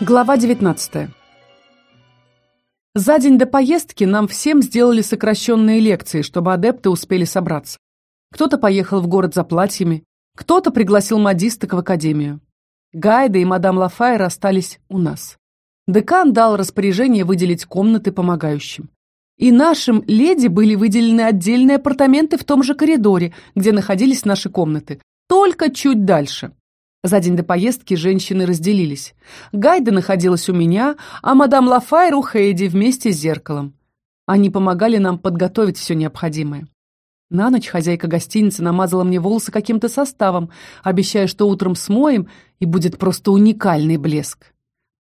Глава 19. За день до поездки нам всем сделали сокращенные лекции, чтобы адепты успели собраться. Кто-то поехал в город за платьями, кто-то пригласил модисток в академию. Гайда и мадам Лафайр остались у нас. Декан дал распоряжение выделить комнаты помогающим. И нашим леди были выделены отдельные апартаменты в том же коридоре, где находились наши комнаты, только чуть дальше. За день до поездки женщины разделились. Гайда находилась у меня, а мадам Лафайр у Хейди вместе с зеркалом. Они помогали нам подготовить все необходимое. На ночь хозяйка гостиницы намазала мне волосы каким-то составом, обещая, что утром смоем, и будет просто уникальный блеск.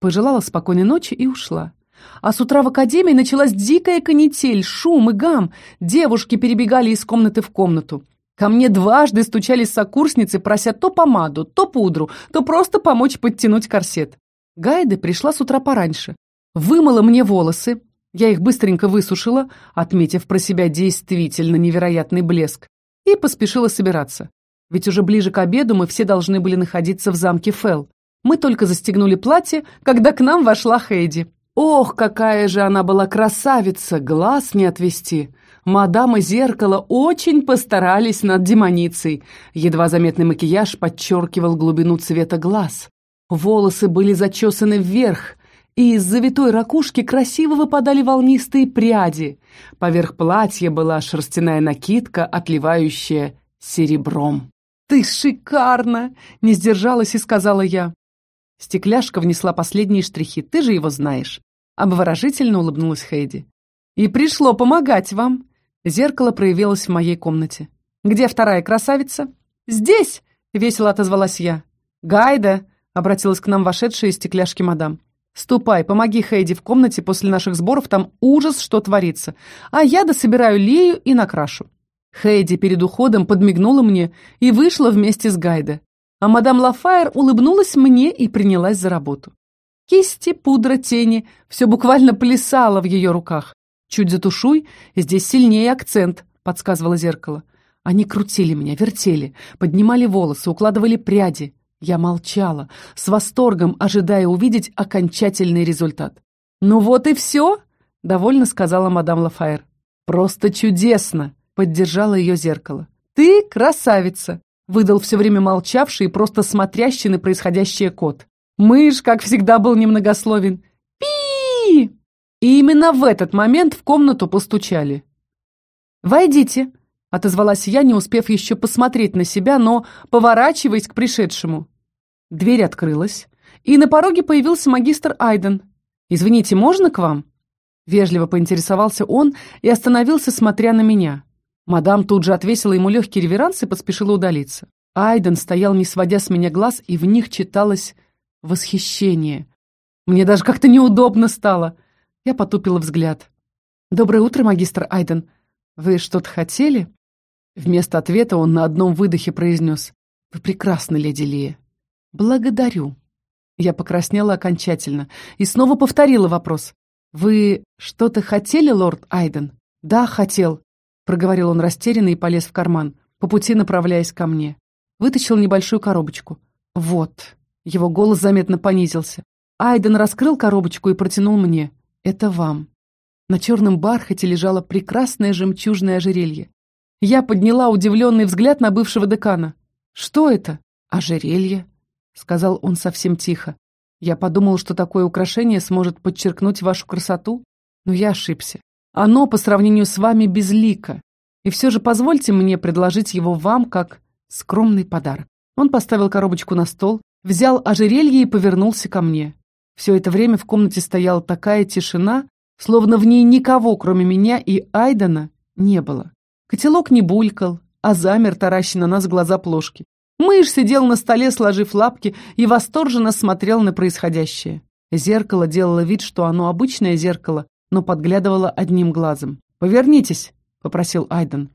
Пожелала спокойной ночи и ушла. А с утра в академии началась дикая канитель, шум и гам. Девушки перебегали из комнаты в комнату. Ко мне дважды стучались сокурсницы, прося то помаду, то пудру, то просто помочь подтянуть корсет. Гайда пришла с утра пораньше. Вымыла мне волосы. Я их быстренько высушила, отметив про себя действительно невероятный блеск, и поспешила собираться. Ведь уже ближе к обеду мы все должны были находиться в замке Фел. Мы только застегнули платье, когда к нам вошла Хейди. Ох, какая же она была красавица, глаз не отвести. Мадам и зеркало очень постарались над демоницей. Едва заметный макияж подчеркивал глубину цвета глаз. Волосы были зачесаны вверх, и из завитой ракушки красиво выпадали волнистые пряди. Поверх платья была шерстяная накидка, отливающая серебром. «Ты шикарно!» — не сдержалась и сказала я. Стекляшка внесла последние штрихи, ты же его знаешь. Обворожительно улыбнулась Хейди. «И пришло помогать вам!» Зеркало проявилось в моей комнате. «Где вторая красавица?» «Здесь!» — весело отозвалась я. «Гайда!» — обратилась к нам вошедшая из стекляшки мадам. «Ступай, помоги Хейди в комнате после наших сборов, там ужас, что творится. А я дособираю Лею и накрашу». Хейди перед уходом подмигнула мне и вышла вместе с Гайда. А мадам Лафайр улыбнулась мне и принялась за работу. Кисти, пудра, тени — все буквально плясало в ее руках. «Чуть затушуй, здесь сильнее акцент», — подсказывало зеркало. Они крутили меня, вертели, поднимали волосы, укладывали пряди. Я молчала, с восторгом ожидая увидеть окончательный результат. «Ну вот и все», — довольно сказала мадам Лафайр. «Просто чудесно», — поддержало ее зеркало. «Ты красавица», — выдал все время молчавший и просто смотрящий на происходящее кот. Мышь, как всегда, был немногословен. «Пи!» И именно в этот момент в комнату постучали. «Войдите», — отозвалась я, не успев еще посмотреть на себя, но поворачиваясь к пришедшему. Дверь открылась, и на пороге появился магистр Айден. «Извините, можно к вам?» Вежливо поинтересовался он и остановился, смотря на меня. Мадам тут же отвесила ему легкий реверанс и поспешила удалиться. Айден стоял, не сводя с меня глаз, и в них читалось восхищение. Мне даже как-то неудобно стало. Я потупила взгляд. «Доброе утро, магистр Айден. Вы что-то хотели?» Вместо ответа он на одном выдохе произнес. «Вы прекрасны, леди Лия». «Благодарю». Я покраснела окончательно и снова повторила вопрос. «Вы что-то хотели, лорд Айден?» «Да, хотел», — проговорил он растерянно и полез в карман, по пути направляясь ко мне. Вытащил небольшую коробочку. «Вот». Его голос заметно понизился. Айден раскрыл коробочку и протянул мне. «Это вам». На черном бархате лежало прекрасное жемчужное ожерелье. Я подняла удивленный взгляд на бывшего декана. «Что это?» «Ожерелье», — сказал он совсем тихо. «Я подумал, что такое украшение сможет подчеркнуть вашу красоту, но я ошибся. Оно по сравнению с вами безлико, и все же позвольте мне предложить его вам как скромный подарок». Он поставил коробочку на стол, взял ожерелье и повернулся ко мне. Все это время в комнате стояла такая тишина, словно в ней никого, кроме меня и Айдена, не было. Котелок не булькал, а замер, таращи на нас глаза плошки. Мышь сидел на столе, сложив лапки, и восторженно смотрел на происходящее. Зеркало делало вид, что оно обычное зеркало, но подглядывало одним глазом. «Повернитесь», — попросил Айден.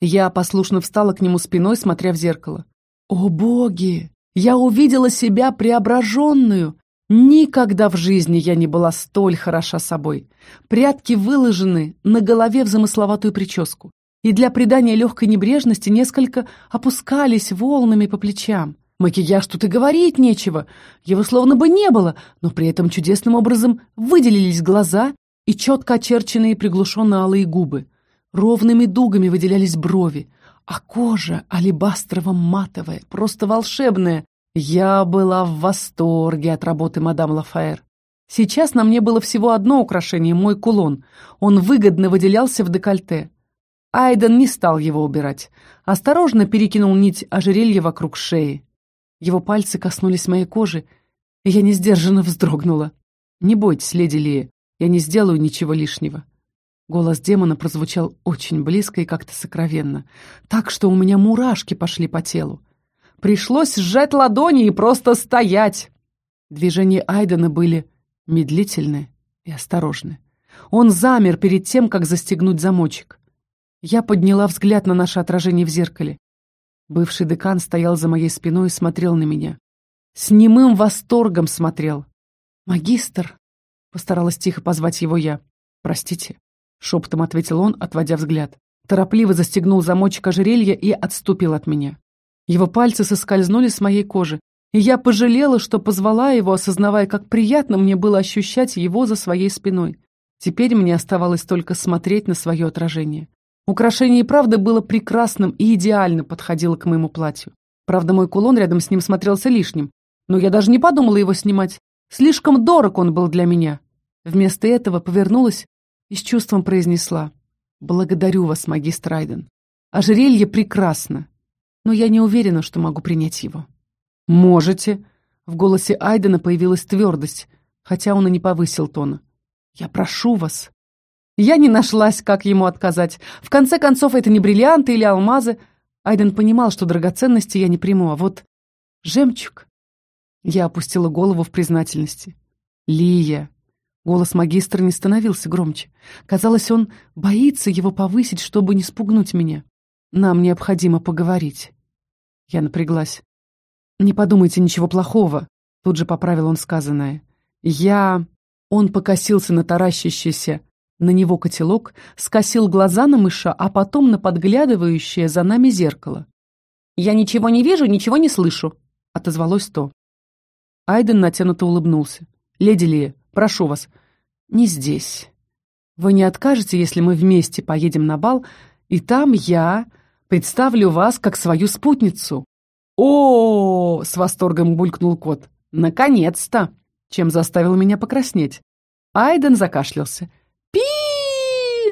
Я послушно встала к нему спиной, смотря в зеркало. «О, боги! Я увидела себя преображенную. Никогда в жизни я не была столь хороша собой. Прятки выложены на голове в замысловатую прическу, и для придания легкой небрежности несколько опускались волнами по плечам. Макияж тут и говорить нечего. Его словно бы не было, но при этом чудесным образом выделились глаза и четко очерченные приглушенно-алые губы. Ровными дугами выделялись брови, а кожа алебастрово-матовая, просто волшебная. Я была в восторге от работы мадам Лафаэр. Сейчас на мне было всего одно украшение — мой кулон. Он выгодно выделялся в декольте. Айден не стал его убирать. Осторожно перекинул нить ожерелья вокруг шеи. Его пальцы коснулись моей кожи, и я несдержанно вздрогнула. «Не бойтесь, леди Лия, я не сделаю ничего лишнего». Голос демона прозвучал очень близко и как-то сокровенно, так что у меня мурашки пошли по телу. Пришлось сжать ладони и просто стоять. Движения Айдена были медлительны и осторожны. Он замер перед тем, как застегнуть замочек. Я подняла взгляд на наше отражение в зеркале. Бывший декан стоял за моей спиной и смотрел на меня. С немым восторгом смотрел. «Магистр!» — постаралась тихо позвать его я. «Простите», — шепотом ответил он, отводя взгляд. Торопливо застегнул замочек ожерелья и отступил от меня. Его пальцы соскользнули с моей кожи, и я пожалела, что позвала его, осознавая, как приятно мне было ощущать его за своей спиной. Теперь мне оставалось только смотреть на свое отражение. Украшение и правда было прекрасным и идеально подходило к моему платью. Правда, мой кулон рядом с ним смотрелся лишним, но я даже не подумала его снимать. Слишком дорог он был для меня. Вместо этого повернулась и с чувством произнесла. «Благодарю вас, магистр Айден. Ожерелье прекрасно, но я не уверена, что могу принять его». «Можете». В голосе Айдена появилась твердость, хотя он и не повысил тона. «Я прошу вас, я не нашлась, как ему отказать. В конце концов, это не бриллианты или алмазы. Айден понимал, что драгоценности я не приму, а вот жемчуг. Я опустила голову в признательности. Лия. Голос магистра не становился громче. Казалось, он боится его повысить, чтобы не спугнуть меня. Нам необходимо поговорить. Я напряглась. «Не подумайте ничего плохого», — тут же поправил он сказанное. «Я...» Он покосился на таращащийся на него котелок, скосил глаза на мыша, а потом на подглядывающее за нами зеркало. «Я ничего не вижу, ничего не слышу», — отозвалось то. Айден натянуто улыбнулся. «Леди Лия, прошу вас, не здесь. Вы не откажете, если мы вместе поедем на бал, и там я представлю вас как свою спутницу?» «О, -о, -о, -о с восторгом булькнул кот. «Наконец-то!» чем заставил меня покраснеть. Айден закашлялся. пи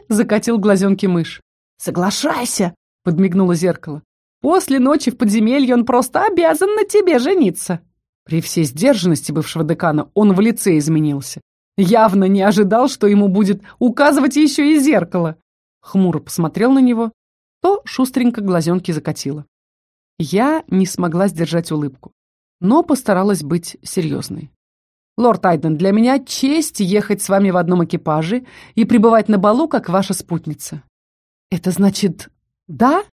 закатил глазенки мышь. «Соглашайся!» — подмигнуло зеркало. «После ночи в подземелье он просто обязан на тебе жениться!» При всей сдержанности бывшего декана он в лице изменился. Явно не ожидал, что ему будет указывать еще и зеркало. Хмуро посмотрел на него, то шустренько глазенки закатила. Я не смогла сдержать улыбку, но постаралась быть серьезной. «Лорд Айден, для меня честь ехать с вами в одном экипаже и пребывать на балу, как ваша спутница». «Это значит, да?»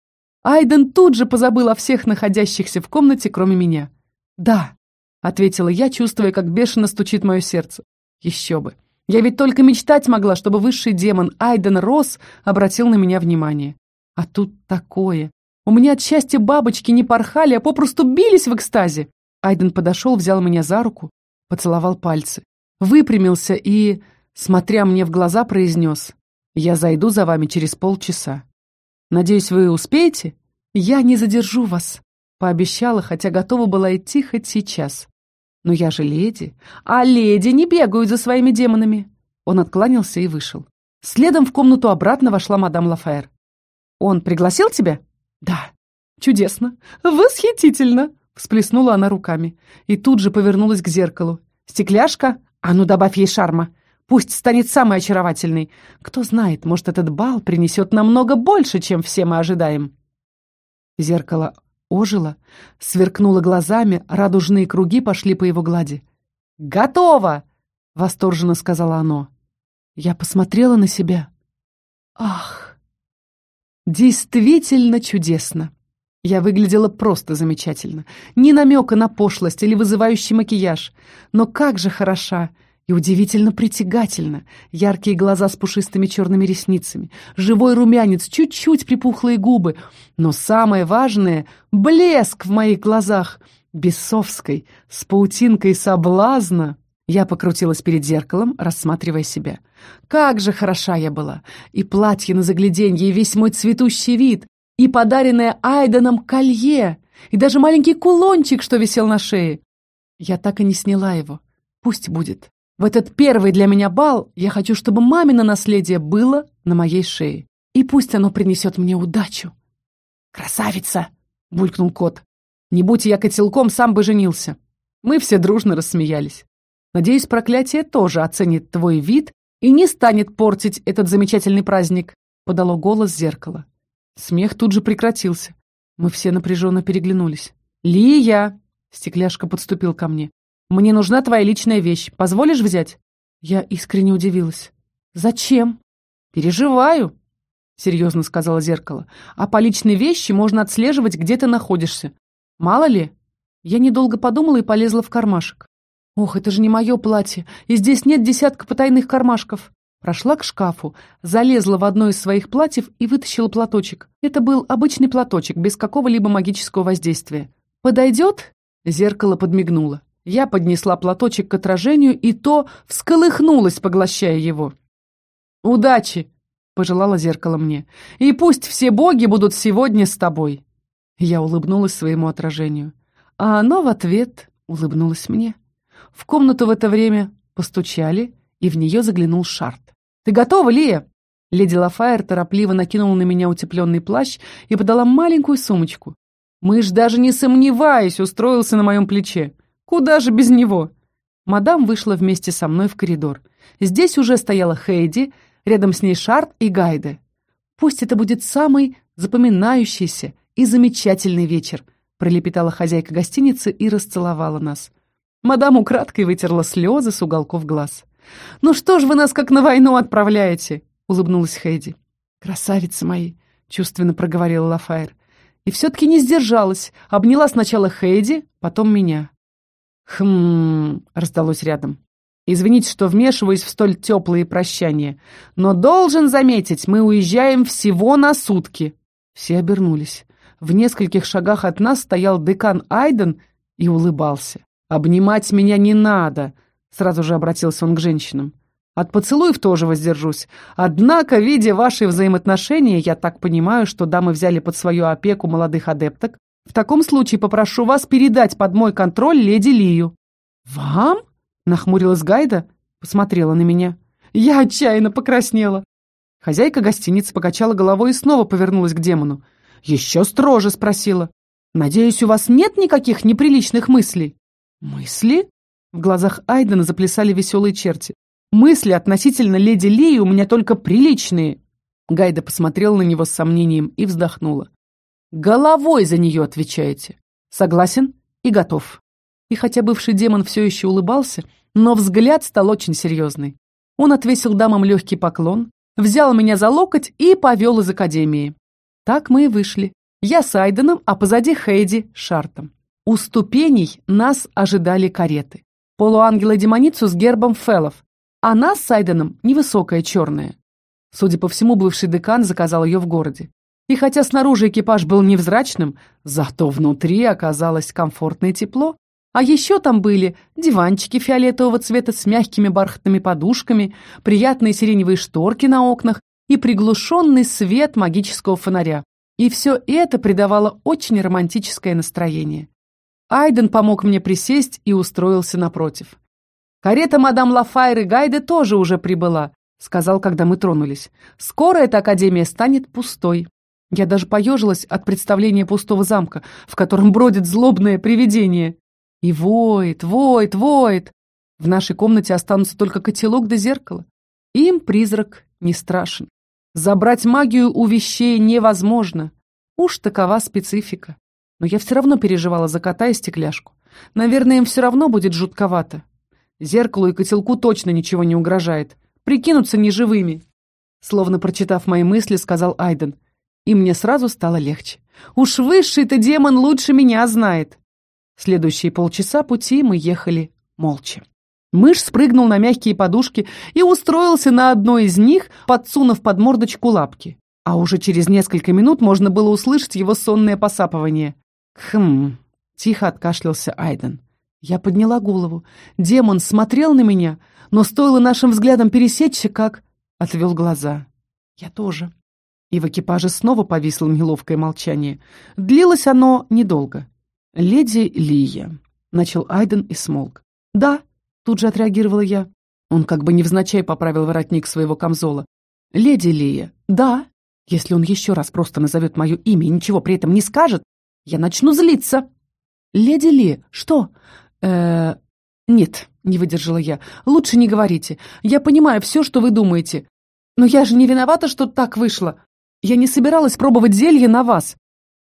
Айден тут же позабыл о всех находящихся в комнате, кроме меня. «Да», — ответила я, чувствуя, как бешено стучит мое сердце. «Еще бы! Я ведь только мечтать могла, чтобы высший демон Айден Росс обратил на меня внимание. А тут такое. У меня от счастья бабочки не порхали, а попросту бились в экстазе. Айден подошел, взял меня за руку, поцеловал пальцы, выпрямился и, смотря мне в глаза, произнес «Я зайду за вами через полчаса. Надеюсь, вы успеете? Я не задержу вас», пообещала, хотя готова была идти хоть сейчас. «Но я же леди, а леди не бегают за своими демонами». Он откланялся и вышел. Следом в комнату обратно вошла мадам Лафаэр. «Он пригласил тебя?» «Да». «Чудесно! Восхитительно!» Всплеснула она руками и тут же повернулась к зеркалу. «Стекляшка? А ну добавь ей шарма! Пусть станет самой очаровательной! Кто знает, может, этот бал принесет намного больше, чем все мы ожидаем!» Зеркало ожило, сверкнуло глазами, радужные круги пошли по его глади. «Готово!» — восторженно сказала оно. Я посмотрела на себя. «Ах! Действительно чудесно!» Я выглядела просто замечательно. Ни намека на пошлость или вызывающий макияж. Но как же хороша и удивительно притягательна. Яркие глаза с пушистыми черными ресницами, живой румянец, чуть-чуть припухлые губы. Но самое важное — блеск в моих глазах. бесовской, с паутинкой соблазна. Я покрутилась перед зеркалом, рассматривая себя. Как же хороша я была! И платье на загляденье, и весь мой цветущий вид, и подаренное Айденом колье, и даже маленький кулончик, что висел на шее. Я так и не сняла его. Пусть будет. В этот первый для меня бал я хочу, чтобы мамино наследие было на моей шее. И пусть оно принесет мне удачу. «Красавица!» — булькнул кот. «Не будь я котелком, сам бы женился». Мы все дружно рассмеялись. Надеюсь, проклятие тоже оценит твой вид и не станет портить этот замечательный праздник», — подало голос зеркало. Смех тут же прекратился. Мы все напряженно переглянулись. «Лия!» — стекляшка подступил ко мне. «Мне нужна твоя личная вещь. Позволишь взять?» Я искренне удивилась. «Зачем?» «Переживаю», — серьезно сказала зеркало. «А по личной вещи можно отслеживать, где ты находишься. Мало ли?» Я недолго подумала и полезла в кармашек. Ох, это же не мое платье, и здесь нет десятка потайных кармашков. Прошла к шкафу, залезла в одно из своих платьев и вытащила платочек. Это был обычный платочек, без какого-либо магического воздействия. «Подойдет?» Зеркало подмигнуло. Я поднесла платочек к отражению, и то всколыхнулось, поглощая его. «Удачи!» — пожелало зеркало мне. «И пусть все боги будут сегодня с тобой!» Я улыбнулась своему отражению, а оно в ответ улыбнулось мне. В комнату в это время постучали, и в нее заглянул Шарт. «Ты готова, Лия?» Леди Лафайер торопливо накинула на меня утепленный плащ и подала маленькую сумочку. Мышь, даже не сомневаясь, устроился на моем плече. Куда же без него? Мадам вышла вместе со мной в коридор. Здесь уже стояла Хейди, рядом с ней Шарт и Гайде. «Пусть это будет самый запоминающийся и замечательный вечер», пролепетала хозяйка гостиницы и расцеловала нас. Мадам украдкой вытерла слезы с уголков глаз. «Ну что ж вы нас как на войну отправляете?» — улыбнулась Хэйди. «Красавицы мои!» — чувственно проговорила Лафайр. И все-таки не сдержалась, обняла сначала Хэйди, потом меня. «Хм...» — раздалось рядом. «Извините, что вмешиваюсь в столь теплые прощания, но должен заметить, мы уезжаем всего на сутки». Все обернулись. В нескольких шагах от нас стоял декан Айден и улыбался. «Обнимать меня не надо», — сразу же обратился он к женщинам. «От поцелуев тоже воздержусь. Однако, видя ваши взаимоотношения, я так понимаю, что дамы взяли под свою опеку молодых адепток. В таком случае попрошу вас передать под мой контроль леди Лию». «Вам?» — нахмурилась Гайда, посмотрела на меня. Я отчаянно покраснела. Хозяйка гостиницы покачала головой и снова повернулась к демону. Еще строже спросила. «Надеюсь, у вас нет никаких неприличных мыслей?» «Мысли?» В глазах Айдена заплясали веселые черти. «Мысли относительно леди Лии у меня только приличные!» Гайда посмотрела на него с сомнением и вздохнула. «Головой за нее отвечаете. Согласен и готов». И хотя бывший демон все еще улыбался, но взгляд стал очень серьезный. Он отвесил дамам легкий поклон, взял меня за локоть и повел из академии. Так мы и вышли. Я с Айденом, а позади Хейди Шартом. У ступеней нас ожидали кареты. Полуангела-демоницу с гербом фелов, а нас с Айденом невысокая черная. Судя по всему, бывший декан заказал ее в городе. И хотя снаружи экипаж был невзрачным, зато внутри оказалось комфортное тепло. А еще там были диванчики фиолетового цвета с мягкими бархатными подушками, приятные сиреневые шторки на окнах и приглушенный свет магического фонаря. И все это придавало очень романтическое настроение. Айден помог мне присесть и устроился напротив. «Карета мадам Лафайр и Гайде тоже уже прибыла», — сказал, когда мы тронулись. «Скоро эта академия станет пустой». Я даже поежилась от представления пустого замка, в котором бродит злобное привидение. И воет, воет, воет. В нашей комнате останутся только котелок да зеркало. Им призрак не страшен. Забрать магию у вещей невозможно. Уж такова специфика. Но я все равно переживала за кота и стекляшку. Наверное, им все равно будет жутковато. Зеркалу и котелку точно ничего не угрожает. Прикинутся неживыми. Словно прочитав мои мысли, сказал Айден. И мне сразу стало легче. Уж высший-то демон лучше меня знает. Следующие полчаса пути мы ехали молча. Мышь спрыгнул на мягкие подушки и устроился на одной из них, подсунув под мордочку лапки. А уже через несколько минут можно было услышать его сонное посапывание. «Хм...» — Тихо откашлялся Айден. Я подняла голову. Демон смотрел на меня, но стоило нашим взглядом пересечься, как... Отвел глаза. Я тоже. И в экипаже снова повисло неловкое молчание. Длилось оно недолго. «Леди Лия», — начал Айден и смолк. «Да», — тут же отреагировала я. Он как бы невзначай поправил воротник своего камзола. «Леди Лия, да. Если он еще раз просто назовет мое имя и ничего при этом не скажет, я начну злиться». «Леди Ли, что?» э «Нет», — не выдержала я. «Лучше не говорите. Я понимаю все, что вы думаете. Но я же не виновата, что так вышло. Я не собиралась пробовать зелье на вас.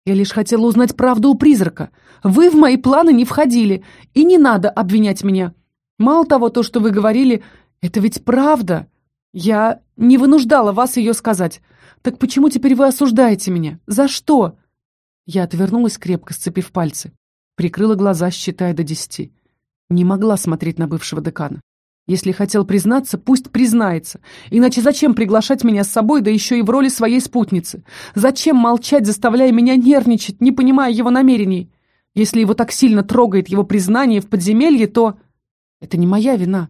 Я лишь хотела узнать правду у призрака. Вы в мои планы не входили, и не надо обвинять меня. Мало того, то, что вы говорили, это ведь правда. Я не вынуждала вас ее сказать. Так почему теперь вы осуждаете меня? За что?» Я отвернулась, крепко сцепив пальцы. Прикрыла глаза, считая до десяти. Не могла смотреть на бывшего декана. Если хотел признаться, пусть признается. Иначе зачем приглашать меня с собой, да еще и в роли своей спутницы? Зачем молчать, заставляя меня нервничать, не понимая его намерений? Если его так сильно трогает его признание в подземелье, то... Это не моя вина.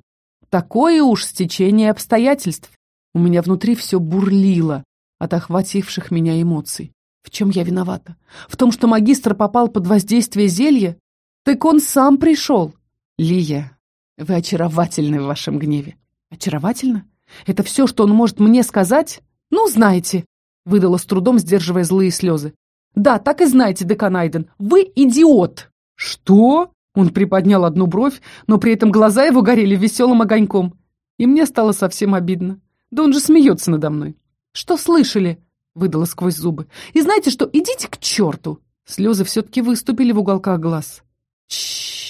Такое уж стечение обстоятельств. У меня внутри все бурлило от охвативших меня эмоций. В чем я виновата? В том, что магистр попал под воздействие зелья? Так он сам пришел. Лия, вы очаровательны в вашем гневе. Очаровательно? Это все, что он может мне сказать? Ну, знаете, выдала с трудом, сдерживая злые слезы. Да, так и знаете, декан Айден, вы идиот. Что? Он приподнял одну бровь, но при этом глаза его горели веселым огоньком. И мне стало совсем обидно. Да он же смеется надо мной. Что слышали? Выдала сквозь зубы. И знаете что, идите к черту. Слезы все-таки выступили в уголках глаз. Чш!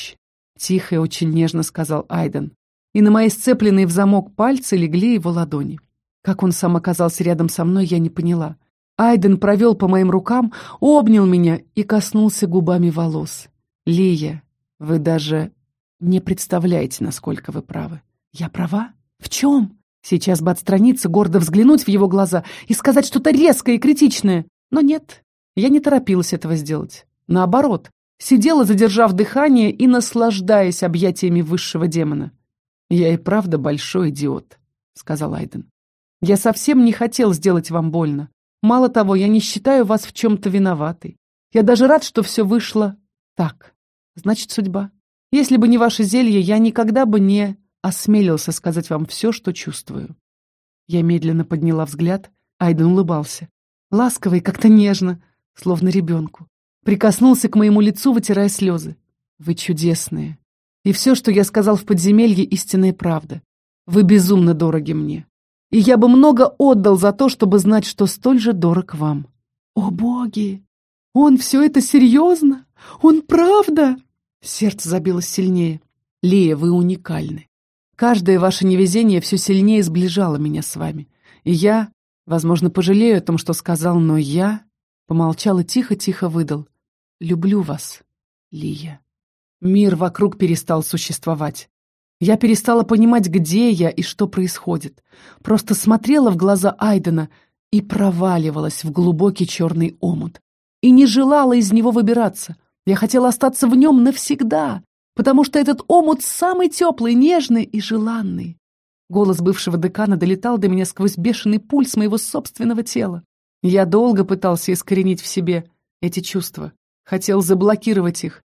Тихо и очень нежно сказал Айден. И на мои сцепленные в замок пальцы легли его ладони. Как он сам оказался рядом со мной, я не поняла. Айден провел по моим рукам, обнял меня и коснулся губами волос. «Лия, вы даже не представляете, насколько вы правы». «Я права? В чем?» Сейчас бы отстраниться, гордо взглянуть в его глаза и сказать что-то резкое и критичное. Но нет, я не торопилась этого сделать. Наоборот, Сидела, задержав дыхание и наслаждаясь объятиями высшего демона. «Я и правда большой идиот», — сказал Айден. «Я совсем не хотел сделать вам больно. Мало того, я не считаю вас в чем-то виноватой. Я даже рад, что все вышло так. Значит, судьба. Если бы не ваше зелье, я никогда бы не осмелился сказать вам все, что чувствую». Я медленно подняла взгляд, Айден улыбался. Ласково и как-то нежно, словно ребенку прикоснулся к моему лицу, вытирая слезы. «Вы чудесные. И все, что я сказал в подземелье, истинная правда. Вы безумно дороги мне. И я бы много отдал за то, чтобы знать, что столь же дорог вам». «О, боги! Он все это серьезно? Он правда?» Сердце забилось сильнее. «Лия, вы уникальны. Каждое ваше невезение все сильнее сближало меня с вами. И я, возможно, пожалею о том, что сказал, но я...» Помолчал и тихо-тихо выдал. Люблю вас, Лия. Мир вокруг перестал существовать. Я перестала понимать, где я и что происходит. Просто смотрела в глаза Айдена и проваливалась в глубокий черный омут. И не желала из него выбираться. Я хотела остаться в нем навсегда, потому что этот омут самый теплый, нежный и желанный. Голос бывшего декана долетал до меня сквозь бешеный пульс моего собственного тела. Я долго пытался искоренить в себе эти чувства. Хотел заблокировать их.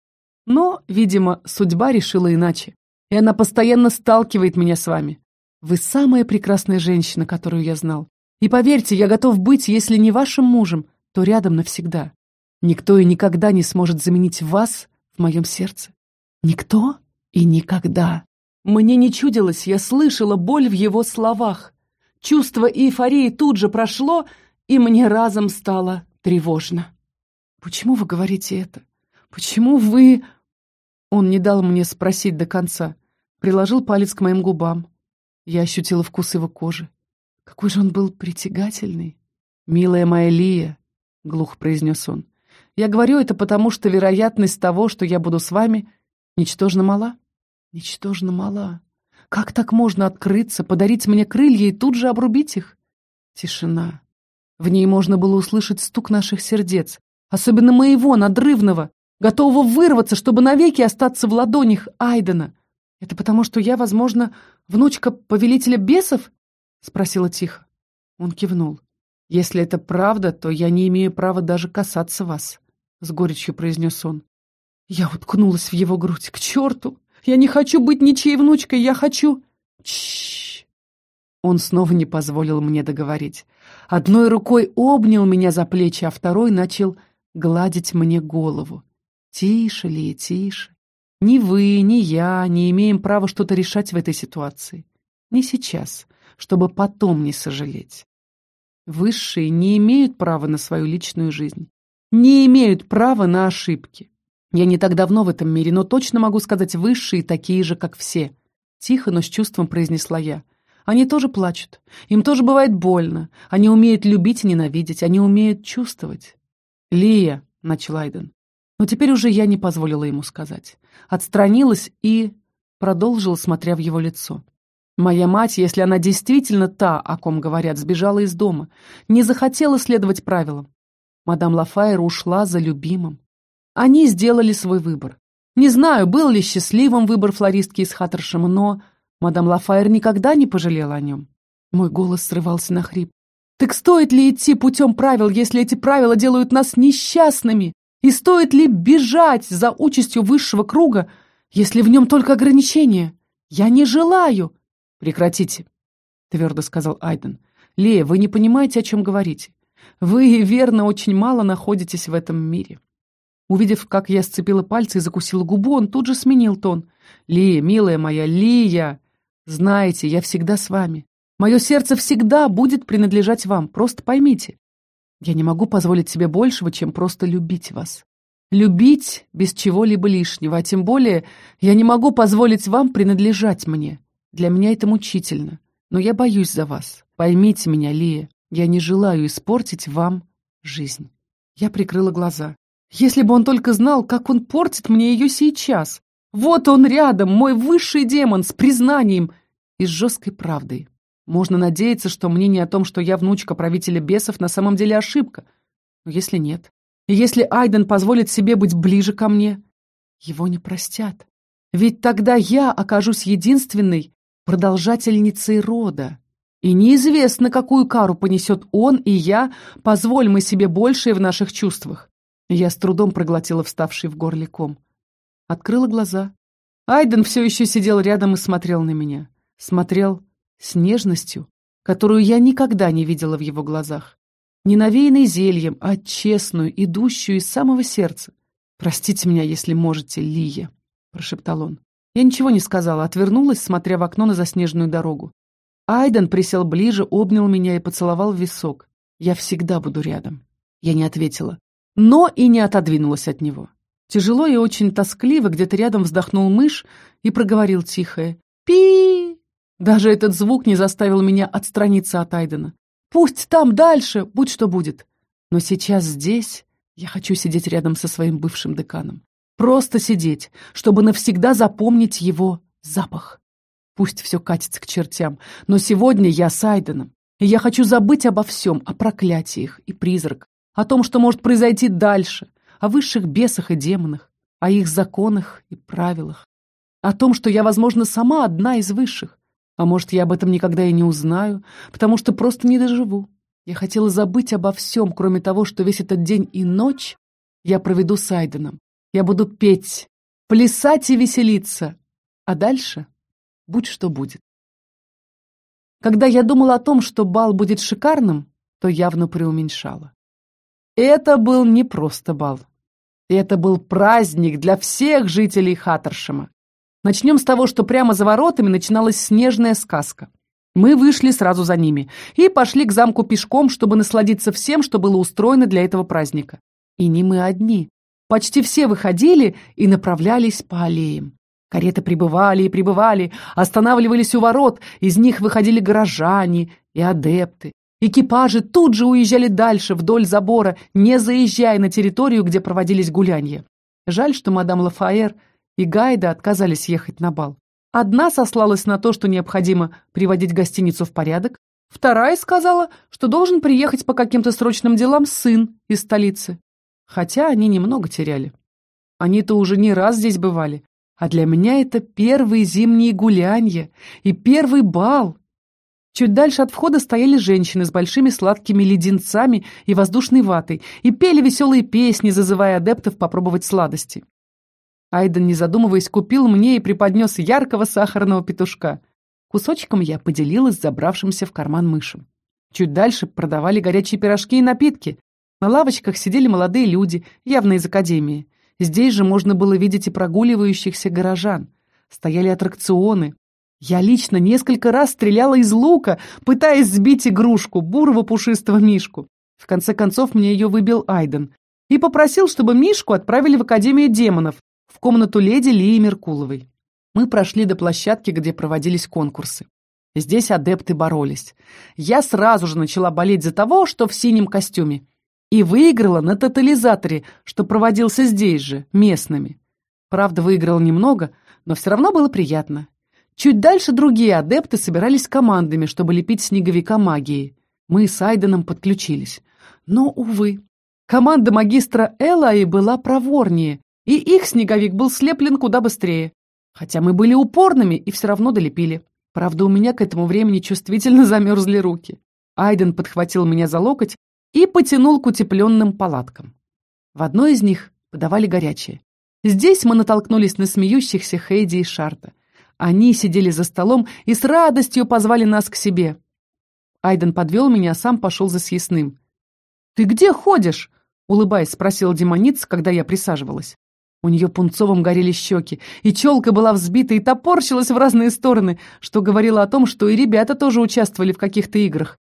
Но, видимо, судьба решила иначе. И она постоянно сталкивает меня с вами. Вы самая прекрасная женщина, которую я знал. И поверьте, я готов быть, если не вашим мужем, то рядом навсегда. Никто и никогда не сможет заменить вас в моем сердце. Никто и никогда. Мне не чудилось, я слышала боль в его словах. Чувство эйфории тут же прошло, и мне разом стало тревожно. «Почему вы говорите это? Почему вы...» Он не дал мне спросить до конца. Приложил палец к моим губам. Я ощутила вкус его кожи. Какой же он был притягательный. «Милая моя Лия», — глухо произнес он, — «я говорю это потому, что вероятность того, что я буду с вами, ничтожно мала». «Ничтожно мала. Как так можно открыться, подарить мне крылья и тут же обрубить их?» Тишина. В ней можно было услышать стук наших сердец, особенно моего, надрывного. готового вырваться, чтобы навеки остаться в ладонях Айдена. Это потому, что я, возможно, внучка повелителя бесов? Спросила тихо. Он кивнул. Если это правда, то я не имею права даже касаться вас, с горечью произнес он. Я уткнулась в его грудь. К черту! Я не хочу быть ничьей внучкой, я хочу... Чш! Он снова не позволил мне договорить. Одной рукой обнял меня за плечи, а второй начал гладить мне голову. Тише, Ли, тише. Ни вы, ни я не имеем права что-то решать в этой ситуации. Не сейчас, чтобы потом не сожалеть. Высшие не имеют права на свою личную жизнь. Не имеют права на ошибки. Я не так давно в этом мире, но точно могу сказать, высшие такие же, как все. Тихо, но с чувством произнесла я. Они тоже плачут. Им тоже бывает больно. Они умеют любить и ненавидеть. Они умеют чувствовать. «Лия», — начал Айден. Но теперь уже я не позволила ему сказать. Отстранилась и продолжила, смотря в его лицо. Моя мать, если она действительно та, о ком говорят, сбежала из дома, не захотела следовать правилам. Мадам Лафайер ушла за любимым. Они сделали свой выбор. Не знаю, был ли счастливым выбор флористки из Хаттершема, но мадам Лафайер никогда не пожалела о нем. Мой голос срывался на хрип. Так стоит ли идти путем правил, если эти правила делают нас несчастными? И стоит ли бежать за участью высшего круга, если в нем только ограничения? Я не желаю. Прекратите, твердо сказал Айден. Лея, вы не понимаете, о чем говорите. Вы, верно, очень мало находитесь в этом мире. Увидев, как я сцепила пальцы и закусила губу, он тут же сменил тон. «Лия, милая моя, Лия! Знаете, я всегда с вами. Мое сердце всегда будет принадлежать вам, просто поймите. Я не могу позволить себе большего, чем просто любить вас. Любить без чего-либо лишнего, а тем более я не могу позволить вам принадлежать мне. Для меня это мучительно, но я боюсь за вас. Поймите меня, Лия, я не желаю испортить вам жизнь». Я прикрыла глаза. Если бы он только знал, как он портит мне ее сейчас. Вот он рядом, мой высший демон, с признанием и с жесткой правдой. Можно надеяться, что мнение о том, что я внучка правителя бесов, на самом деле ошибка. Но если нет, и если Айден позволит себе быть ближе ко мне, его не простят. Ведь тогда я окажусь единственной продолжательницей рода. И неизвестно, какую кару понесет он и я, позволь мы себе большее в наших чувствах. Я с трудом проглотила вставший в горле ком. Открыла глаза. Айден все еще сидел рядом и смотрел на меня. Смотрел с нежностью, которую я никогда не видела в его глазах. Не навеянной зельем, а честную, идущую из самого сердца. «Простите меня, если можете, Лия», — прошептал он. Я ничего не сказала, отвернулась, смотря в окно на заснеженную дорогу. Айден присел ближе, обнял меня и поцеловал в висок. «Я всегда буду рядом». Я не ответила но и не отодвинулась от него. Тяжело и очень тоскливо где-то рядом вздохнул мышь и проговорил тихое «Пи!». Даже этот звук не заставил меня отстраниться от Айдена. «Пусть там дальше, будь что будет. Но сейчас здесь я хочу сидеть рядом со своим бывшим деканом. Просто сидеть, чтобы навсегда запомнить его запах. Пусть все катится к чертям, но сегодня я с Айденом, и я хочу забыть обо всем, о проклятиях и призраках, о том, что может произойти дальше, о высших бесах и демонах, о их законах и правилах, о том, что я, возможно, сама одна из высших, а может, я об этом никогда и не узнаю, потому что просто не доживу. Я хотела забыть обо всем, кроме того, что весь этот день и ночь я проведу с Айденом. Я буду петь, плясать и веселиться. А дальше будь что будет. Когда я думала о том, что бал будет шикарным, то явно преуменьшала. Это был не просто бал. Это был праздник для всех жителей Хаттершема. Начнем с того, что прямо за воротами начиналась снежная сказка. Мы вышли сразу за ними и пошли к замку пешком, чтобы насладиться всем, что было устроено для этого праздника. И не мы одни. Почти все выходили и направлялись по аллеям. Кареты прибывали и прибывали, останавливались у ворот, из них выходили горожане и адепты. Экипажи тут же уезжали дальше, вдоль забора, не заезжая на территорию, где проводились гулянья. Жаль, что мадам Лафаэр и Гайда отказались ехать на бал. Одна сослалась на то, что необходимо приводить гостиницу в порядок, вторая сказала, что должен приехать по каким-то срочным делам сын из столицы. Хотя они немного теряли. Они-то уже не раз здесь бывали. А для меня это первые зимние гулянья и первый бал. Чуть дальше от входа стояли женщины с большими сладкими леденцами и воздушной ватой и пели веселые песни, зазывая адептов попробовать сладости. Айден, не задумываясь, купил мне и преподнес яркого сахарного петушка. Кусочком я поделилась с забравшимся в карман мышем. Чуть дальше продавали горячие пирожки и напитки. На лавочках сидели молодые люди, явно из академии. Здесь же можно было видеть и прогуливающихся горожан. Стояли аттракционы. Я лично несколько раз стреляла из лука, пытаясь сбить игрушку, бурого пушистого мишку. В конце концов мне ее выбил Айден и попросил, чтобы мишку отправили в Академию демонов, в комнату леди Лии Меркуловой. Мы прошли до площадки, где проводились конкурсы. Здесь адепты боролись. Я сразу же начала болеть за того, что в синем костюме и выиграла на тотализаторе, что проводился здесь же, местными. Правда, выиграла немного, но все равно было приятно. Чуть дальше другие адепты собирались командами, чтобы лепить снеговика магией. Мы с Айденом подключились. Но, увы, команда магистра Элаи была проворнее, и их снеговик был слеплен куда быстрее. Хотя мы были упорными и все равно долепили. Правда, у меня к этому времени чувствительно замерзли руки. Айден подхватил меня за локоть и потянул к утепленным палаткам. В одной из них подавали горячее. Здесь мы натолкнулись на смеющихся Хейди и Шарта. Они сидели за столом и с радостью позвали нас к себе. Айден подвел меня, а сам пошел за съестным. «Ты где ходишь?» — улыбаясь, спросила демоница, когда я присаживалась. У нее пунцовым горели щеки, и челка была взбита и топорщилась в разные стороны, что говорило о том, что и ребята тоже участвовали в каких-то играх.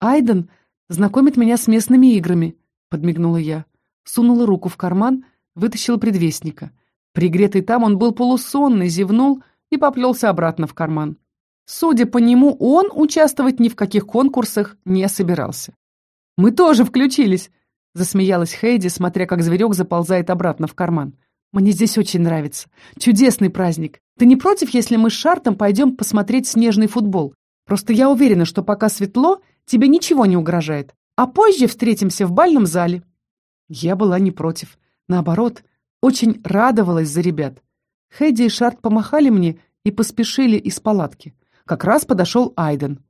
Айден знакомит меня с местными играми», — подмигнула я. Сунула руку в карман, вытащила предвестника. Пригретый там он был полусонный, зевнул и поплелся обратно в карман. Судя по нему, он участвовать ни в каких конкурсах не собирался. «Мы тоже включились!» — засмеялась Хейди, смотря как зверек заползает обратно в карман. «Мне здесь очень нравится. Чудесный праздник. Ты не против, если мы с Шартом пойдем посмотреть снежный футбол? Просто я уверена, что пока светло, тебе ничего не угрожает. А позже встретимся в бальном зале». Я была не против. Наоборот, очень радовалась за ребят. Хэдди и Шарт помахали мне и поспешили из палатки. Как раз подошел Айден.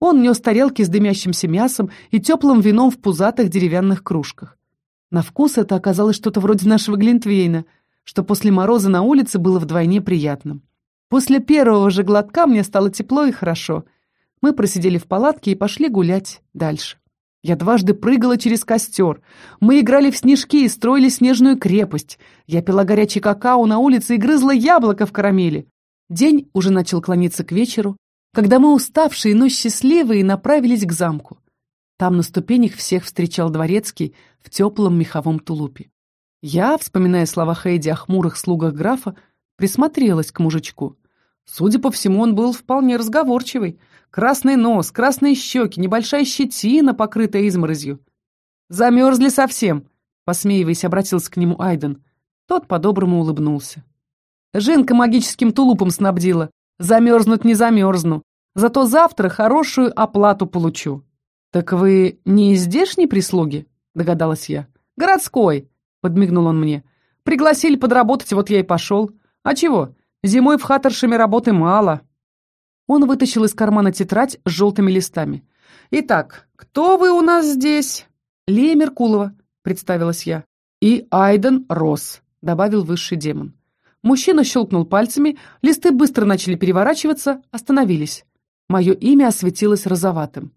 Он нес тарелки с дымящимся мясом и теплым вином в пузатых деревянных кружках. На вкус это оказалось что-то вроде нашего глинтвейна, что после мороза на улице было вдвойне приятным. После первого же глотка мне стало тепло и хорошо — мы просидели в палатке и пошли гулять дальше. Я дважды прыгала через костер. Мы играли в снежки и строили снежную крепость. Я пила горячий какао на улице и грызла яблоко в карамели. День уже начал клониться к вечеру, когда мы, уставшие, но счастливые, направились к замку. Там на ступенях всех встречал дворецкий в теплом меховом тулупе. Я, вспоминая слова Хейди о хмурых слугах графа, присмотрелась к мужичку. Судя по всему, он был вполне разговорчивый, Красный нос, красные щеки, небольшая щетина, покрытая изморозью. «Замерзли совсем», — посмеиваясь, обратился к нему Айден. Тот по-доброму улыбнулся. «Женка магическим тулупом снабдила. Замерзнуть не замерзну. Зато завтра хорошую оплату получу». «Так вы не из здешней прислуги?» — догадалась я. «Городской», — подмигнул он мне. «Пригласили подработать, вот я и пошел. А чего? Зимой в Хаттершеме работы мало». Он вытащил из кармана тетрадь с желтыми листами. «Итак, кто вы у нас здесь?» «Лея Меркулова», — представилась я. «И Айден Росс», — добавил высший демон. Мужчина щелкнул пальцами, листы быстро начали переворачиваться, остановились. Мое имя осветилось розоватым.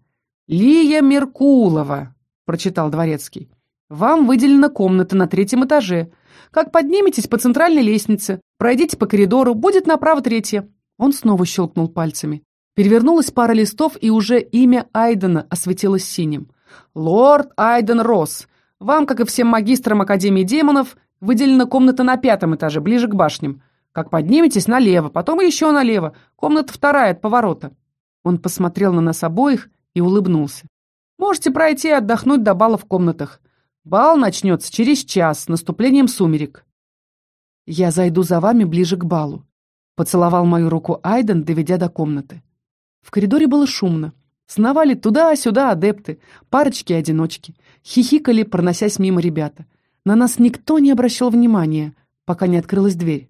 «Лия Меркулова», — прочитал дворецкий. «Вам выделена комната на третьем этаже. Как подниметесь по центральной лестнице, пройдите по коридору, будет направо третья. Он снова щелкнул пальцами. Перевернулась пара листов, и уже имя Айдена осветилось синим. «Лорд Айден Росс, вам, как и всем магистрам Академии демонов, выделена комната на пятом этаже, ближе к башням. Как подниметесь налево, потом еще налево. Комната вторая от поворота». Он посмотрел на нас обоих и улыбнулся. «Можете пройти и отдохнуть до бала в комнатах. Бал начнется через час с наступлением сумерек». «Я зайду за вами ближе к балу. Поцеловал мою руку Айден, доведя до комнаты. В коридоре было шумно. Сновали туда-сюда адепты, парочки-одиночки. Хихикали, проносясь мимо ребята. На нас никто не обращал внимания. пока не открылась дверь.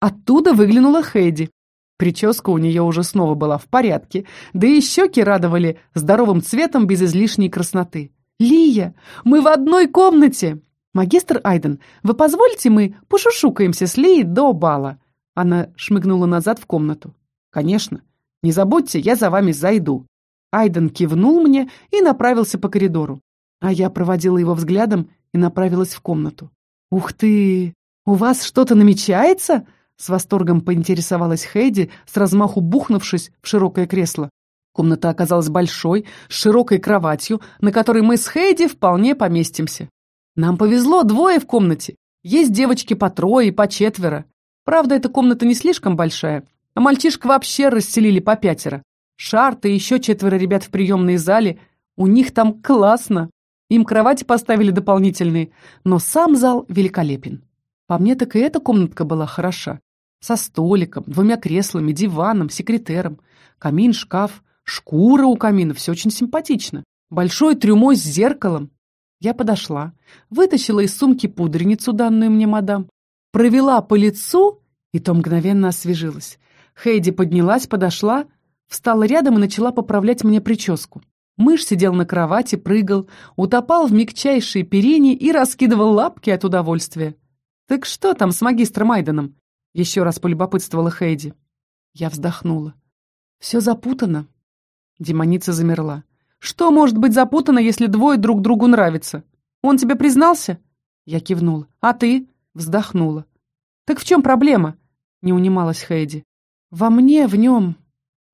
Оттуда выглянула Хэдди. Прическа у нее уже снова была в порядке, да и щеки радовали здоровым цветом без излишней красноты. «Лия, мы в одной комнате!» «Магистр Айден, вы позвольте мы пошушукаемся с Лией до бала?» Она шмыгнула назад в комнату. «Конечно. Не забудьте, я за вами зайду». Айден кивнул мне и направился по коридору. А я проводила его взглядом и направилась в комнату. «Ух ты! У вас что-то намечается?» С восторгом поинтересовалась Хейди, с размаху бухнувшись в широкое кресло. Комната оказалась большой, с широкой кроватью, на которой мы с Хейди вполне поместимся. Нам повезло, двое в комнате. Есть девочки по трое и по четверо. Правда, эта комната не слишком большая, а мальчишек вообще расселили по пятеро. Шарт и еще четверо ребят в приемной зале. У них там классно. Им кровати поставили дополнительные, но сам зал великолепен. По мне так и эта комнатка была хороша. Со столиком, двумя креслами, диваном, секретером. Камин, шкаф, шкура у камина, все очень симпатично. Большой трюмо с зеркалом. Я подошла, вытащила из сумки пудреницу, данную мне мадам, провела по лицу, и то мгновенно освежилась. Хейди поднялась, подошла, встала рядом и начала поправлять мне прическу. Мышь сидел на кровати, прыгал, утопал в мягчайшей перине и раскидывал лапки от удовольствия. «Так что там с магистром Айденом?» Еще раз полюбопытствовала Хейди. Я вздохнула. Все запутано. Демоница замерла. Что может быть запутано, если двое друг другу нравятся? Он тебе признался? Я кивнула. А ты? Вздохнула. Так в чем проблема? Не унималась Хейди. Во мне, в нем,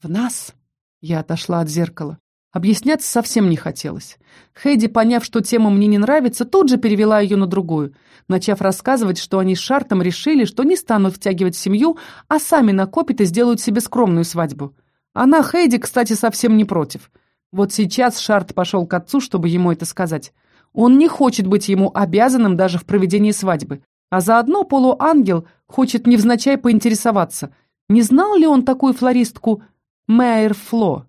в нас. Я отошла от зеркала. Объясняться совсем не хотелось. Хейди, поняв, что тема мне не нравится, тут же перевела ее на другую, начав рассказывать, что они с Шартом решили, что не станут втягивать семью, а сами накопят и сделают себе скромную свадьбу. Она, Хейди, кстати, совсем не против. Вот сейчас Шарт пошел к отцу, чтобы ему это сказать. Он не хочет быть ему обязанным даже в проведении свадьбы. А заодно полуангел хочет невзначай поинтересоваться, не знал ли он такую флористку Мэйр Фло.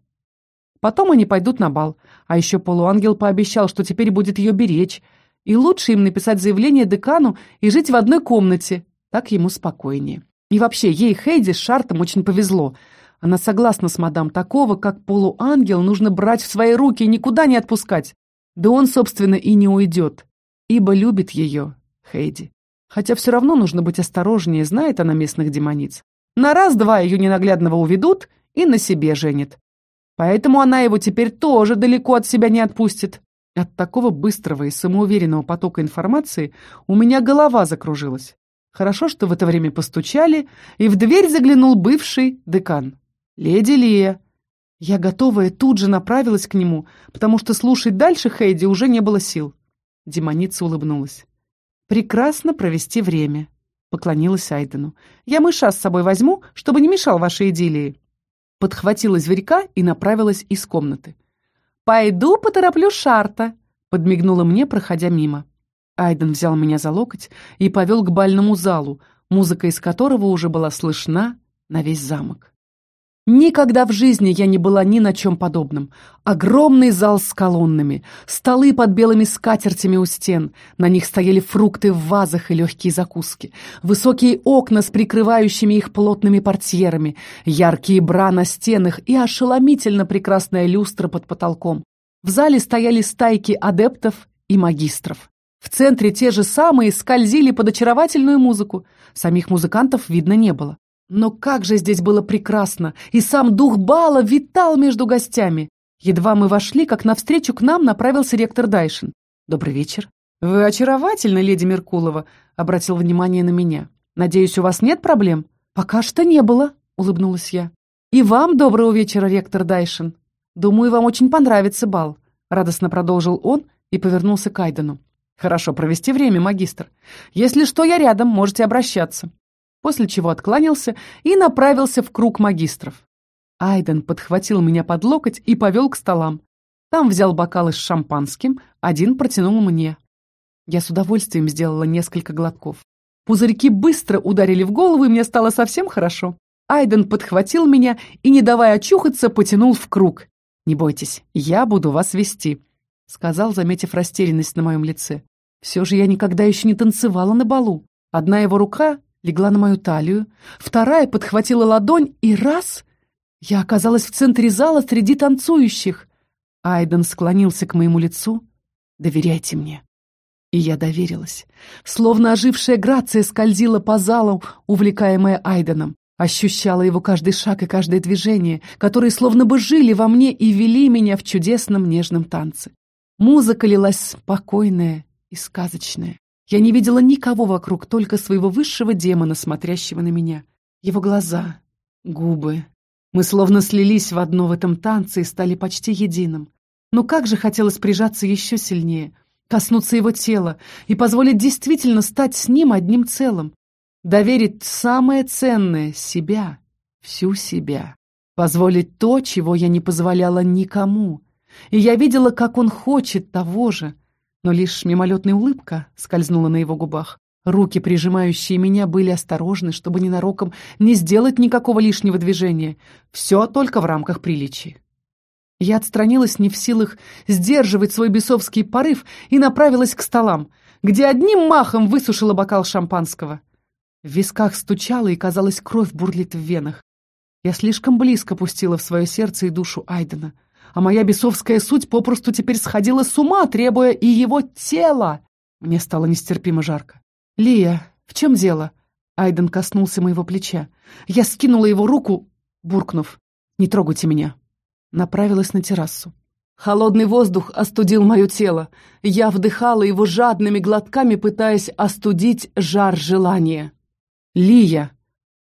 Потом они пойдут на бал. А еще полуангел пообещал, что теперь будет ее беречь. И лучше им написать заявление декану и жить в одной комнате. Так ему спокойнее. И вообще, ей, Хейди, с Шартом очень повезло. Она согласна с мадам такого, как полуангел, нужно брать в свои руки и никуда не отпускать. Да он, собственно, и не уйдет. Ибо любит ее, Хейди. Хотя все равно нужно быть осторожнее, знает она местных демониц. На раз-два ее ненаглядного уведут и на себе женит. Поэтому она его теперь тоже далеко от себя не отпустит. От такого быстрого и самоуверенного потока информации у меня голова закружилась. Хорошо, что в это время постучали, и в дверь заглянул бывший декан. «Леди Лия». Я, готовая, тут же направилась к нему, потому что слушать дальше Хейди уже не было сил. Демоница улыбнулась. «Прекрасно провести время», — поклонилась Айдену. «Я мыша с собой возьму, чтобы не мешал вашей идиллии» подхватила зверька и направилась из комнаты. «Пойду потороплю Шарта», — подмигнула мне, проходя мимо. Айден взял меня за локоть и повел к бальному залу, музыка из которого уже была слышна на весь замок. Никогда в жизни я не была ни на чем подобном. Огромный зал с колоннами, столы под белыми скатертями у стен, на них стояли фрукты в вазах и легкие закуски, высокие окна с прикрывающими их плотными портьерами, яркие бра на стенах и ошеломительно прекрасная люстра под потолком. В зале стояли стайки адептов и магистров. В центре те же самые скользили под очаровательную музыку. Самих музыкантов видно не было. Но как же здесь было прекрасно, и сам дух бала витал между гостями. Едва мы вошли, как навстречу к нам направился ректор Дайшин. «Добрый вечер». «Вы очаровательны, леди Меркулова», — обратил внимание на меня. «Надеюсь, у вас нет проблем?» «Пока что не было», — улыбнулась я. «И вам доброго вечера, ректор Дайшин. Думаю, вам очень понравится бал», — радостно продолжил он и повернулся к Айдену. «Хорошо провести время, магистр. Если что, я рядом, можете обращаться» после чего откланялся и направился в круг магистров. Айден подхватил меня под локоть и повел к столам. Там взял бокалы с шампанским, один протянул мне. Я с удовольствием сделала несколько глотков. Пузырьки быстро ударили в голову, и мне стало совсем хорошо. Айден подхватил меня и, не давая очухаться, потянул в круг. «Не бойтесь, я буду вас вести», — сказал, заметив растерянность на моем лице. «Все же я никогда еще не танцевала на балу». Одна его рука легла на мою талию, вторая подхватила ладонь, и раз — я оказалась в центре зала среди танцующих. Айден склонился к моему лицу. «Доверяйте мне». И я доверилась. Словно ожившая грация скользила по залу, увлекаемая Айденом. Ощущала его каждый шаг и каждое движение, которые словно бы жили во мне и вели меня в чудесном нежном танце. Музыка лилась спокойная и сказочная. Я не видела никого вокруг, только своего высшего демона, смотрящего на меня. Его глаза, губы. Мы словно слились в одно в этом танце и стали почти единым. Но как же хотелось прижаться еще сильнее, коснуться его тела и позволить действительно стать с ним одним целым. Доверить самое ценное — себя, всю себя. Позволить то, чего я не позволяла никому. И я видела, как он хочет того же, но лишь мимолетная улыбка скользнула на его губах. Руки, прижимающие меня, были осторожны, чтобы ненароком не сделать никакого лишнего движения. Все только в рамках приличий. Я отстранилась не в силах сдерживать свой бесовский порыв и направилась к столам, где одним махом высушила бокал шампанского. В висках стучало, и, казалось, кровь бурлит в венах. Я слишком близко пустила в свое сердце и душу Айдена — а моя бесовская суть попросту теперь сходила с ума, требуя и его тела. Мне стало нестерпимо жарко. «Лия, в чем дело?» Айден коснулся моего плеча. Я скинула его руку, буркнув. «Не трогайте меня». Направилась на террасу. Холодный воздух остудил мое тело. Я вдыхала его жадными глотками, пытаясь остудить жар желания. «Лия!»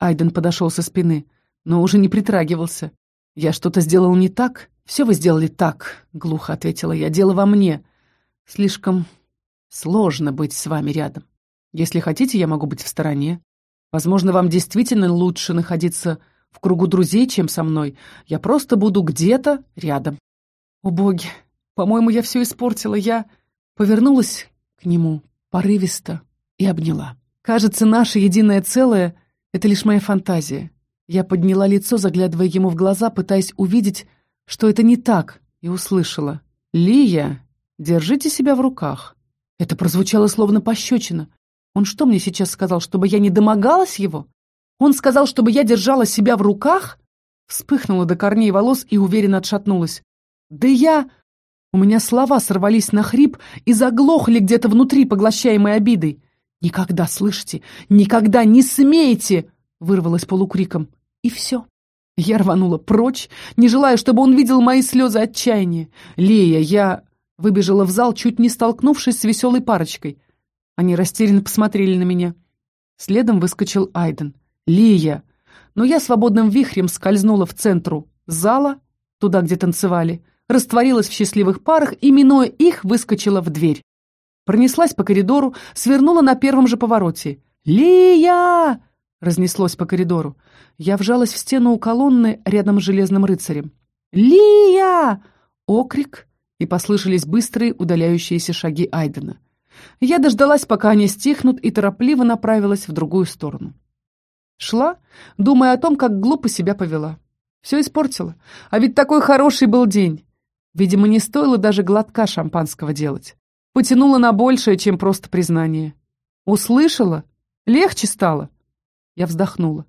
Айден подошел со спины, но уже не притрагивался. «Я что-то сделал не так?» «Все вы сделали так», — глухо ответила я. «Дело во мне. Слишком сложно быть с вами рядом. Если хотите, я могу быть в стороне. Возможно, вам действительно лучше находиться в кругу друзей, чем со мной. Я просто буду где-то рядом». «О, боги! По-моему, я все испортила. Я...» Повернулась к нему порывисто и обняла. «Кажется, наше единое целое — это лишь моя фантазия». Я подняла лицо, заглядывая ему в глаза, пытаясь увидеть, что это не так, и услышала. «Лия, держите себя в руках». Это прозвучало словно пощечина. Он что мне сейчас сказал, чтобы я не домогалась его? Он сказал, чтобы я держала себя в руках? Вспыхнула до корней волос и уверенно отшатнулась. «Да я...» У меня слова сорвались на хрип и заглохли где-то внутри, поглощаемой обидой. «Никогда, слышите? Никогда не смейте!» Вырвалась полукриком. И все. Я рванула прочь, не желая, чтобы он видел мои слезы отчаяния. «Лея, я...» Выбежала в зал, чуть не столкнувшись с веселой парочкой. Они растерянно посмотрели на меня. Следом выскочил Айден. «Лия!» Но я свободным вихрем скользнула в центру зала, туда, где танцевали, растворилась в счастливых парах и, минуя их, выскочила в дверь. Пронеслась по коридору, свернула на первом же повороте. «Лия!» Разнеслось по коридору. Я вжалась в стену у колонны рядом с железным рыцарем. «Лия!» — окрик, и послышались быстрые удаляющиеся шаги Айдена. Я дождалась, пока они стихнут, и торопливо направилась в другую сторону. Шла, думая о том, как глупо себя повела. Все испортила. А ведь такой хороший был день. Видимо, не стоило даже глотка шампанского делать. Потянула на большее, чем просто признание. Услышала? Легче стало. Я вздохнула.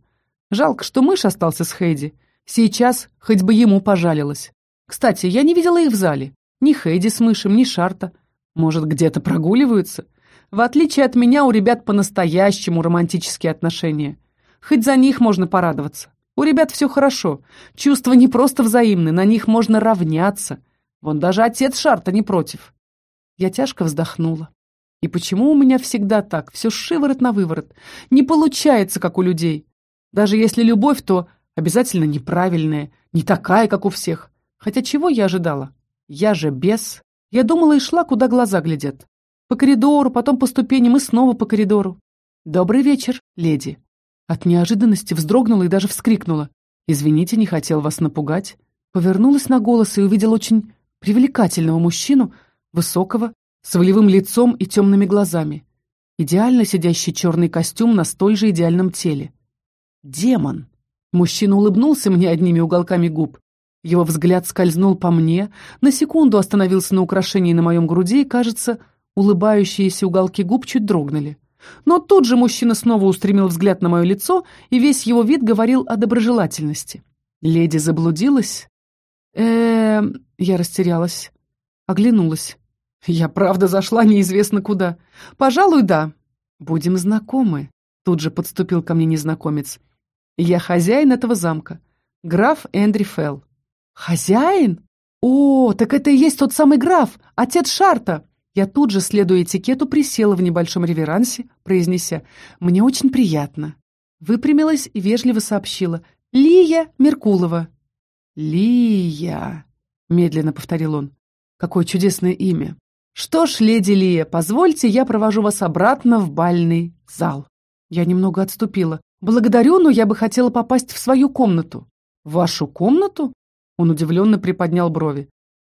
Жалко, что мышь остался с Хейди. Сейчас хоть бы ему пожалилась. Кстати, я не видела их в зале. Ни Хейди с мышем, ни Шарта. Может, где-то прогуливаются? В отличие от меня, у ребят по-настоящему романтические отношения. Хоть за них можно порадоваться. У ребят все хорошо. Чувства не просто взаимны, на них можно равняться. Вон даже отец Шарта не против. Я тяжко вздохнула. И почему у меня всегда так, все шиворот на выворот? Не получается, как у людей. Даже если любовь, то обязательно неправильная, не такая, как у всех. Хотя чего я ожидала? Я же без. Я думала и шла, куда глаза глядят. По коридору, потом по ступеням и снова по коридору. «Добрый вечер, леди». От неожиданности вздрогнула и даже вскрикнула. «Извините, не хотел вас напугать». Повернулась на голос и увидела очень привлекательного мужчину, высокого, с волевым лицом и темными глазами. Идеально сидящий черный костюм на столь же идеальном теле. Демон. Мужчина улыбнулся мне одними уголками губ. Его взгляд скользнул по мне, на секунду остановился на украшении на моем груди, и, кажется, улыбающиеся уголки губ чуть дрогнули. Но тут же мужчина снова устремил взгляд на мое лицо, и весь его вид говорил о доброжелательности. Леди заблудилась? э Я растерялась. Оглянулась. Я правда зашла неизвестно куда. Пожалуй, да. Будем знакомы. Тут же подступил ко мне незнакомец. Я хозяин этого замка. Граф Эндри Фелл. Хозяин? О, так это и есть тот самый граф, отец Шарта. Я тут же, следуя этикету, присела в небольшом реверансе, произнеся «Мне очень приятно». Выпрямилась и вежливо сообщила «Лия Меркулова». «Лия», — медленно повторил он. «Какое чудесное имя. Что ж, леди Лия, позвольте, я провожу вас обратно в бальный зал». Я немного отступила. «Благодарю, но я бы хотела попасть в свою комнату». «Вашу комнату?» Он удивленно приподнял брови.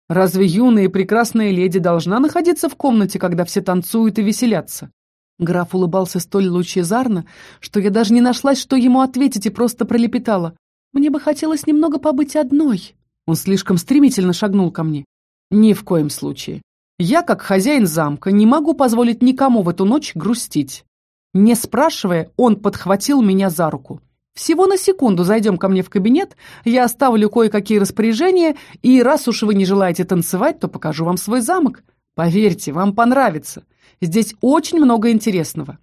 Разве юная и прекрасная леди должна находиться в комнате, когда все танцуют и веселятся? Граф улыбался столь лучезарно, что я даже не нашлась, что ему ответить, и просто пролепетала. «Мне бы хотелось немного побыть одной». Он слишком стремительно шагнул ко мне. «Ни в коем случае. Я, как хозяин замка, не могу позволить никому в эту ночь грустить». Не спрашивая, он подхватил меня за руку. Всего на секунду зайдем ко мне в кабинет, я оставлю кое-какие распоряжения, и раз уж вы не желаете танцевать, то покажу вам свой замок. Поверьте, вам понравится. Здесь очень много интересного».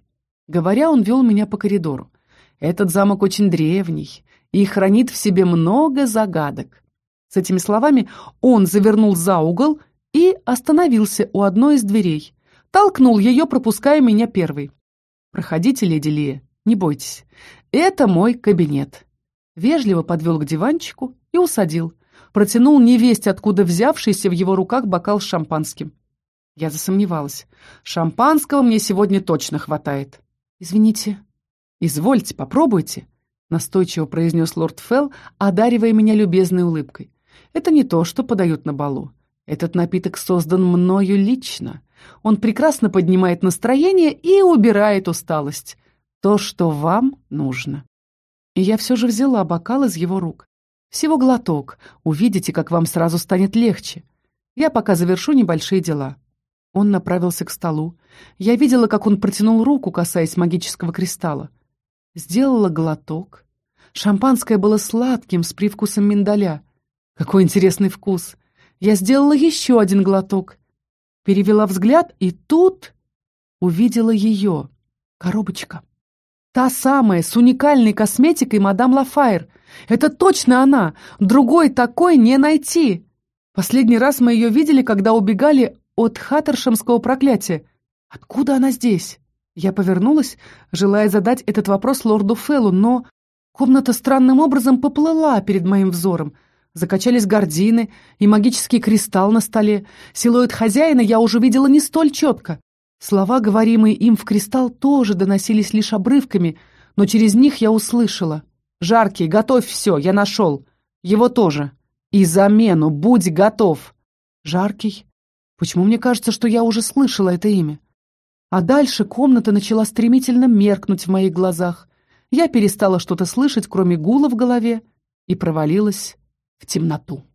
Говоря, он вел меня по коридору. Этот замок очень древний и хранит в себе много загадок. С этими словами он завернул за угол и остановился у одной из дверей. Толкнул ее, пропуская меня первой. «Проходите, леди Лия, не бойтесь. «Это мой кабинет». Вежливо подвел к диванчику и усадил. Протянул невесть, откуда взявшийся в его руках бокал с шампанским. Я засомневалась. Шампанского мне сегодня точно хватает. «Извините». «Извольте, попробуйте», — настойчиво произнес лорд Фелл, одаривая меня любезной улыбкой. «Это не то, что подают на балу. Этот напиток создан мною лично. Он прекрасно поднимает настроение и убирает усталость то, что вам нужно. И я все же взяла бокал из его рук. Всего глоток, увидите, как вам сразу станет легче. Я пока завершу небольшие дела. Он направился к столу. Я видела, как он протянул руку, касаясь магического кристалла. Сделала глоток. Шампанское было сладким, с привкусом миндаля. Какой интересный вкус! Я сделала еще один глоток. Перевела взгляд, и тут увидела ее. Коробочка. Та самая, с уникальной косметикой мадам Лафайр. Это точно она. Другой такой не найти. Последний раз мы ее видели, когда убегали от хаттершемского проклятия. Откуда она здесь? Я повернулась, желая задать этот вопрос лорду Феллу, но комната странным образом поплыла перед моим взором. Закачались гардины и магический кристалл на столе. Силуэт хозяина я уже видела не столь четко. Слова, говоримые им в кристалл, тоже доносились лишь обрывками, но через них я услышала. «Жаркий, готовь все, я нашел. Его тоже. И замену, будь готов!» «Жаркий? Почему мне кажется, что я уже слышала это имя?» А дальше комната начала стремительно меркнуть в моих глазах. Я перестала что-то слышать, кроме гула в голове, и провалилась в темноту.